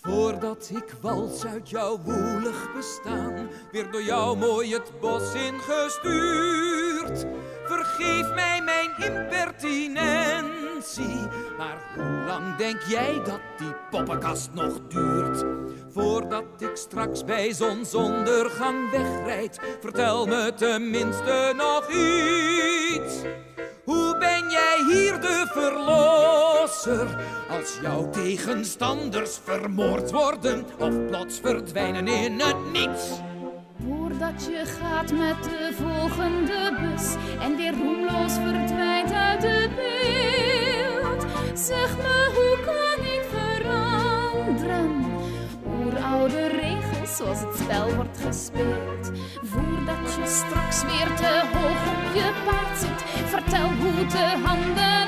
Voordat ik wals uit jouw woelig bestaan, weer door jou mooi het bos ingestuurd. Vergeef mij mijn impertinentie, maar hoe lang denk jij dat die poppenkast nog duurt? Voordat ik straks bij zonsondergang wegrijd, vertel me tenminste nog iets. Hoe verlosser? Als jouw tegenstanders vermoord worden of plots verdwijnen in het niets. Voordat je gaat met de volgende bus en weer roemloos verdwijnt uit het beeld. Zeg me, hoe kan ik veranderen? Oeroude regels zoals het spel wordt gespeeld. Voordat je straks weer te hoog op je paard zit, vertel hoe te handelen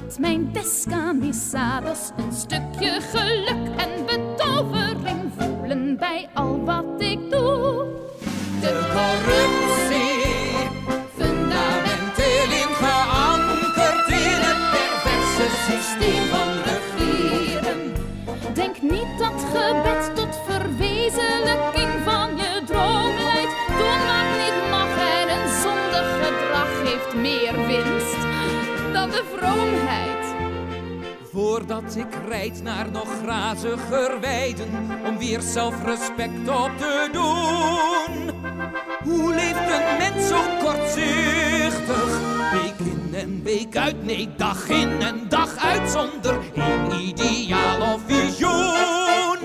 dat mijn descamisados een stukje geluk en betovering voelen bij al wat ik doe. De vroomheid. Voordat ik rijd naar nog graziger weiden om weer zelfrespect op te doen. Hoe leeft een mens zo kortzichtig? Week in en week uit, nee dag in en dag uit zonder één ideaal of visioen.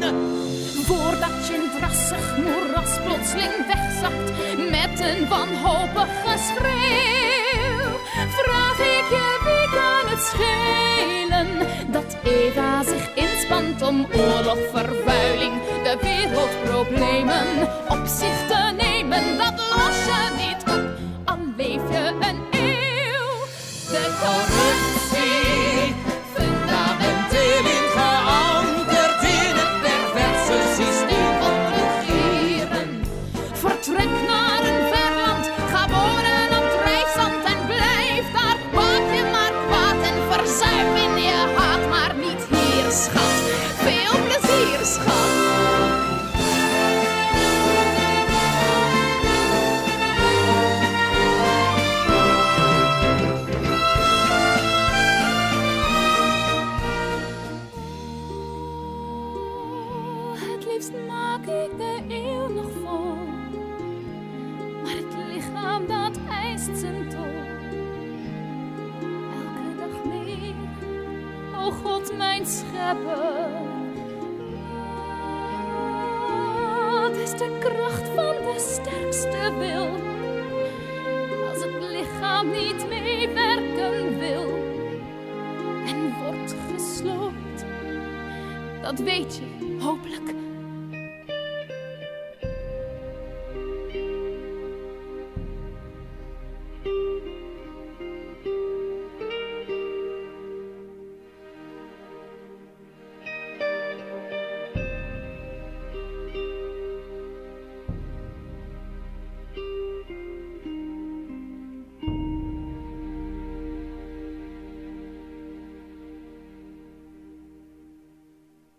Voordat je een drassig moeras plotseling wegzakt met een wanhopige schreeuw. Vraag ik dat Eva zich inspant om oorlog, vervuiling, de wereldproblemen op zich te nemen. Dat los je niet op, al leef je een eeuw. De liefst maak ik de eeuw nog vol. Maar het lichaam dat eist zijn tol. Elke dag meer, o God mijn schepper. Wat is de kracht van de sterkste wil? Als het lichaam niet meewerken wil en wordt gesloopt. Dat weet je hopelijk